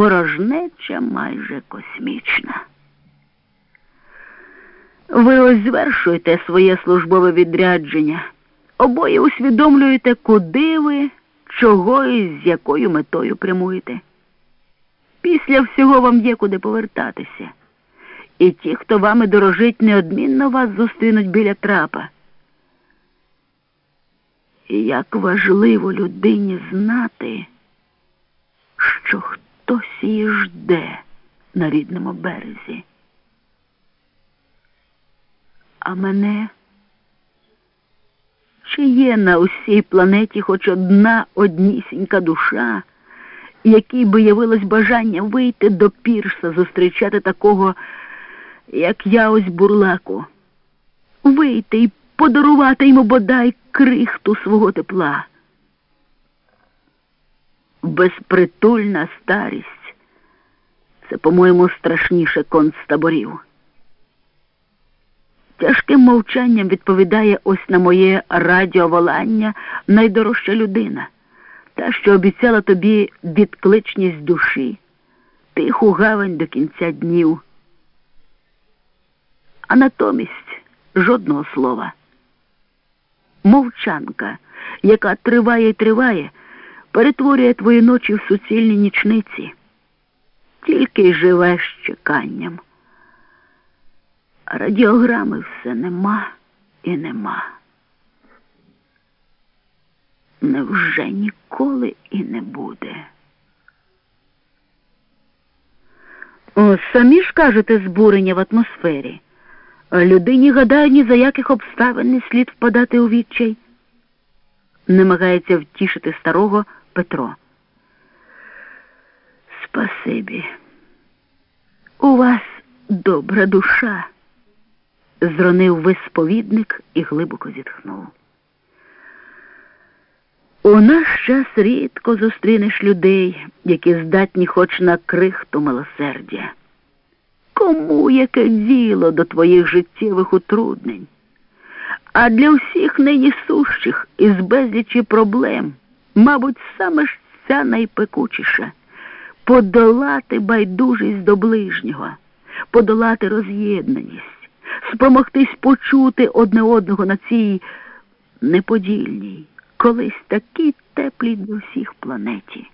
порожнеча майже космічна. Ви ось звершуєте своє службове відрядження, обоє усвідомлюєте, куди ви, чого і з якою метою прямуєте. Після всього вам є куди повертатися. І ті, хто вами дорожить, неодмінно вас зустрінуть біля трапа. І як важливо людині знати, її жде на рідному березі. А мене чи є на усій планеті хоч одна однісінька душа, якій би явилось бажання вийти до пірса, зустрічати такого, як я ось бурлаку, вийти і подарувати йому бодай крихту свого тепла. Безпритульна старість це, по-моєму, страшніше концтаборів. Тяжким мовчанням відповідає ось на моє радіоволання найдорожча людина, та, що обіцяла тобі відкличність душі, тиху гавань до кінця днів. А натомість жодного слова. Мовчанка, яка триває і триває, перетворює твої ночі в суцільні нічниці, тільки й живеш чеканням. А радіограми все нема і нема. Невже ніколи і не буде? О, самі ж кажете збурення в атмосфері. Людині, гадаю, ні за яких обставин не слід впадати у відчай. Намагається втішити старого Петро. Спасибі. У вас добра душа, зронив висповідник і глибоко зітхнув. У наш час рідко зустрінеш людей, які здатні хоч на крихту милосердя. Кому яке діло до твоїх життєвих утруднень? А для всіх нині сущих із безлічі проблем, мабуть, саме ж ця найпекучіша подолати байдужість до ближнього, подолати роз'єднаність, спромогтись почути одне одного на цій неподільній, колись такій теплій до всіх планеті.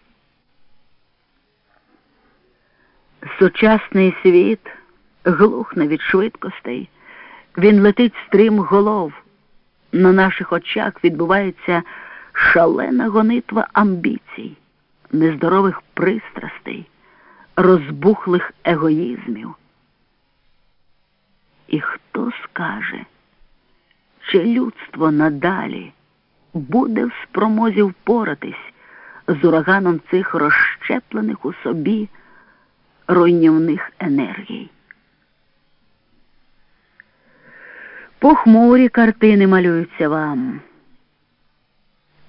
Сучасний світ глухне від швидкостей, він летить стрім голов. На наших очах відбувається шалена гонитва амбіцій, нездорових пристрастей, розбухлих егоїзмів. І хто скаже, чи людство надалі буде в спромозі впоратись з ураганом цих розщеплених у собі руйнівних енергій? Похмурі картини малюються вам.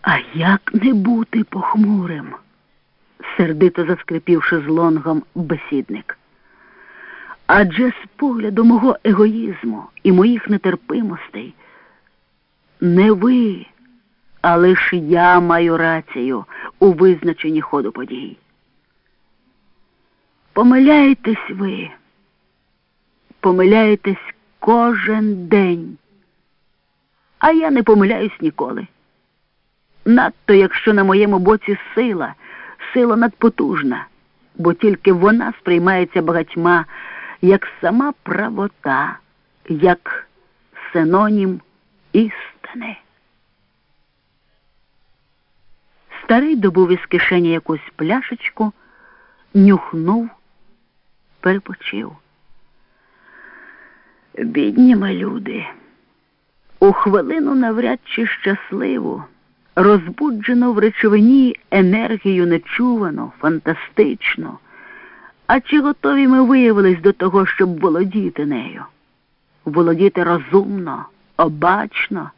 А як не бути похмурим? Сердито заскрипівши з лонгом бесідник. Адже з погляду мого егоїзму і моїх нетерпимостей не ви, а лише я маю рацію у визначенні ходу подій. Помиляєтесь ви, помиляєтесь кожен день. А я не помиляюсь ніколи. Надто якщо на моєму боці сила, сила надпотужна, бо тільки вона сприймається багатьма як сама правота, як синонім істини. Старий добув із кишені якусь пляшечку, нюхнув, перепочив. Бідні ми люди, у хвилину навряд чи щасливу, розбуджено в речовині енергію нечувано, фантастично. А чи готові ми виявились до того, щоб володіти нею? Володіти розумно, обачно,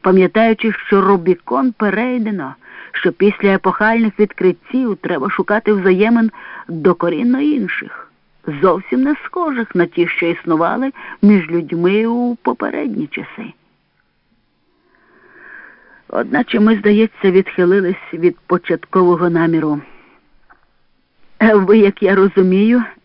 пам'ятаючи, що Рубікон перейдено, що після епохальних відкриттів треба шукати взаємин докорінно інших зовсім не схожих на ті, що існували між людьми у попередні часи. Одначе ми, здається, відхилились від початкового наміру. Ви, як я розумію,